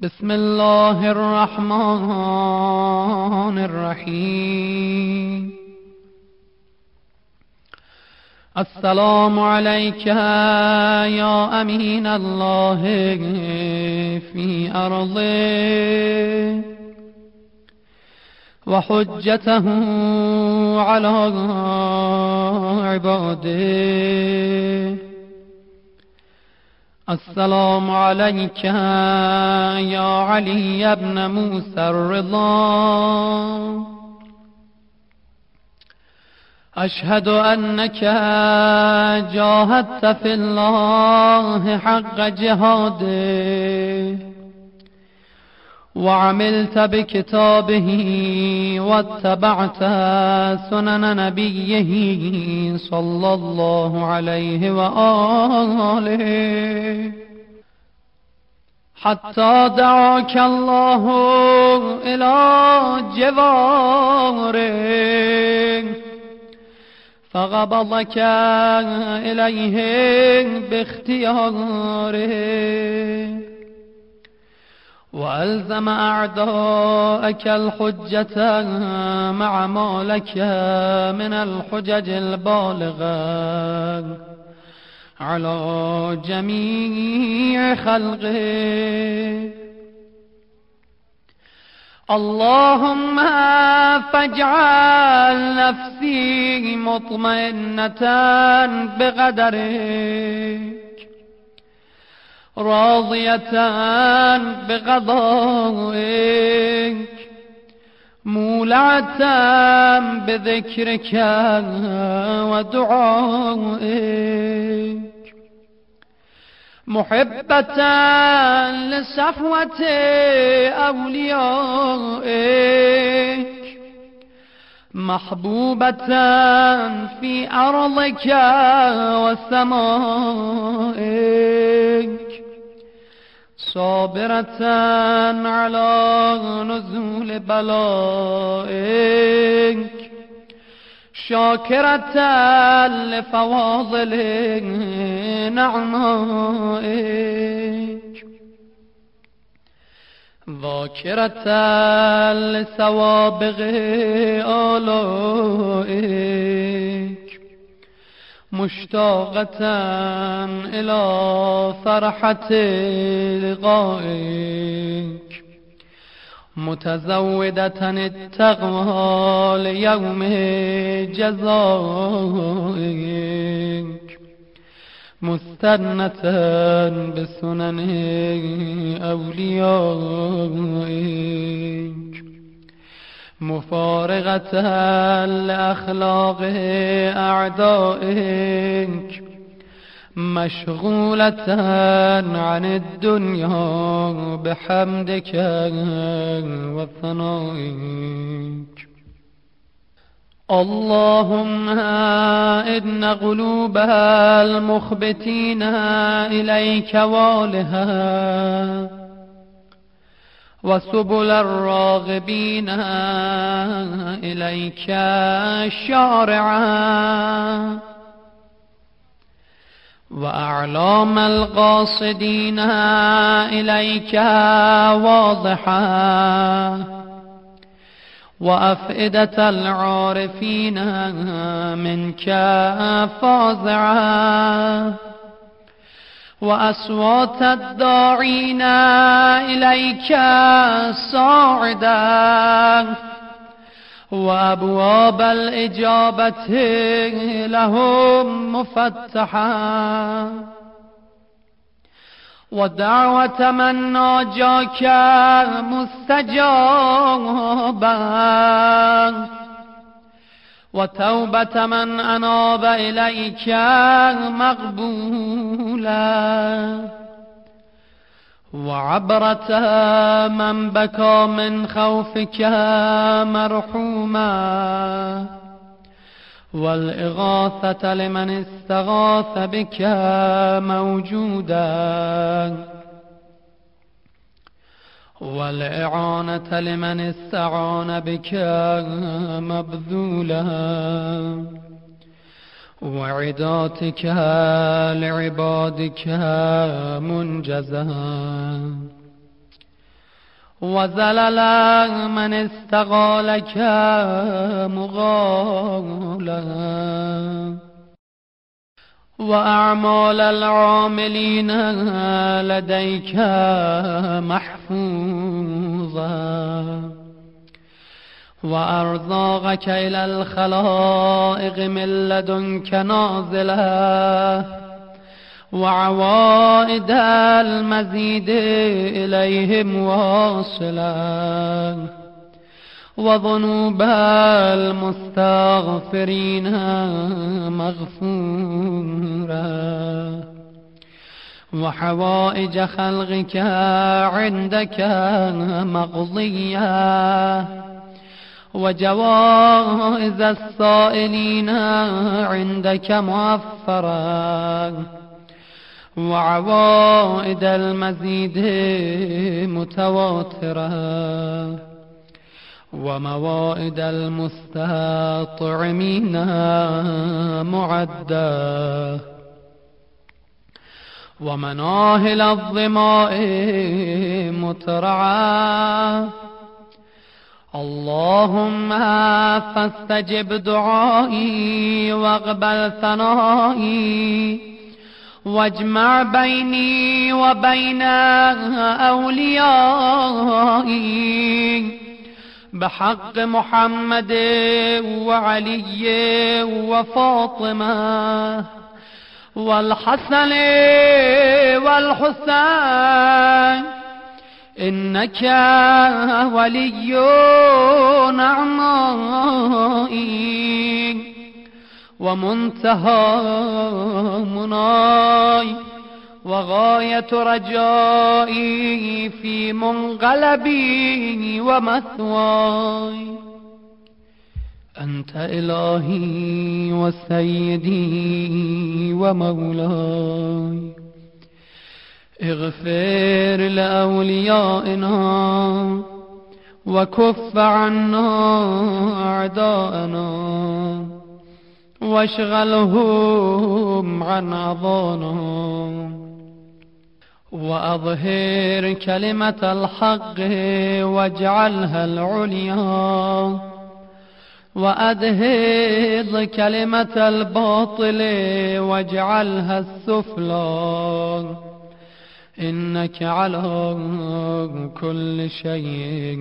بسم الله الرحمن الرحيم. السلام عليك يا أمين الله في أرضه. وحجته على عباده. السلام عليك يا علي بن موسى الرضا. أشهد أنك جاهدت في الله حق جهاده. وعملت بكتابه واتبعت سنن نبيه صلى الله عليه وآله. حتى دعاك الله إلى جواره. فقبضك إليه باختياره. وألزم أعداءك الحجة مع ما لك من الحجج البالغة على جميع خلقه. اللهم فاجعل نفسي مطمئنة بقدرك راضية بقضائك مولعة بذكرك ودعائك. محبة لصفوة أوليائك محبوبة في أرضك وسمائك. صابرة على نزول بلائك شاكرة لفواضل نعمائك. ذاكرة لسوابغ آلائك. مشتاقة إلى فرحة لقائك. متزودة التقوى ليوم جزائك. مستنة بسنن أوليائك. مفارغة لأخلاق أعدائك مشغولة عن الدنيا بحمدك وثنائك. اللهم إن قلوب المخبتين إليك والها وسبل الراغبين إليك شارعا. وأعلام القاصدين إليك واضحا. وأفئدة العارفين منك فاضعا وأصوات الداعين إليك صاعدا. وأبواب الإجابة لهم مفتحا. ودعوة من ناجاك مستجابا. وتوبة من أناب إليك مقبولا. وعبرة من بكى من خوفك مرحوما. والإغاثة لمن استغاث بك موجودا. والإعانة لمن استعان بك مبذولا. وعداتك لعبادك منجزا. وزلل من استقالك مغالا. وأعمال العاملين لديك محفوظا. وأرزاقك إلى الخلائق من لدنك نازلة. وعوائد المزيد إليهم واصلا وذنوب المستغفرين مغفورا. وحوائج خلقك عندك مقضية وجوائز السائلين عندك موفرا وعوائد المزيد متواترة. وموائد المستطعمين معدة. ومناهل الظماء مترعى. اللهم فاستجب دعائي واقبل ثنائي. واجمع بيني وبين أوليائي. بحق محمد وعلي وفاطمة والحسن والحسين إنك ولي نعمائي ومنتهى مناي. وغاية رجائي في منقلبي ومثواي. أنت إلهي وسيدي ومولاي. اغفر لأوليائنا وكف عنا أعداءنا واشغلهم عن أظانهم وأظهر كلمة الحق واجعلها العليا. وأدهض كلمة الباطل واجعلها السفلى. إنك على كل شيء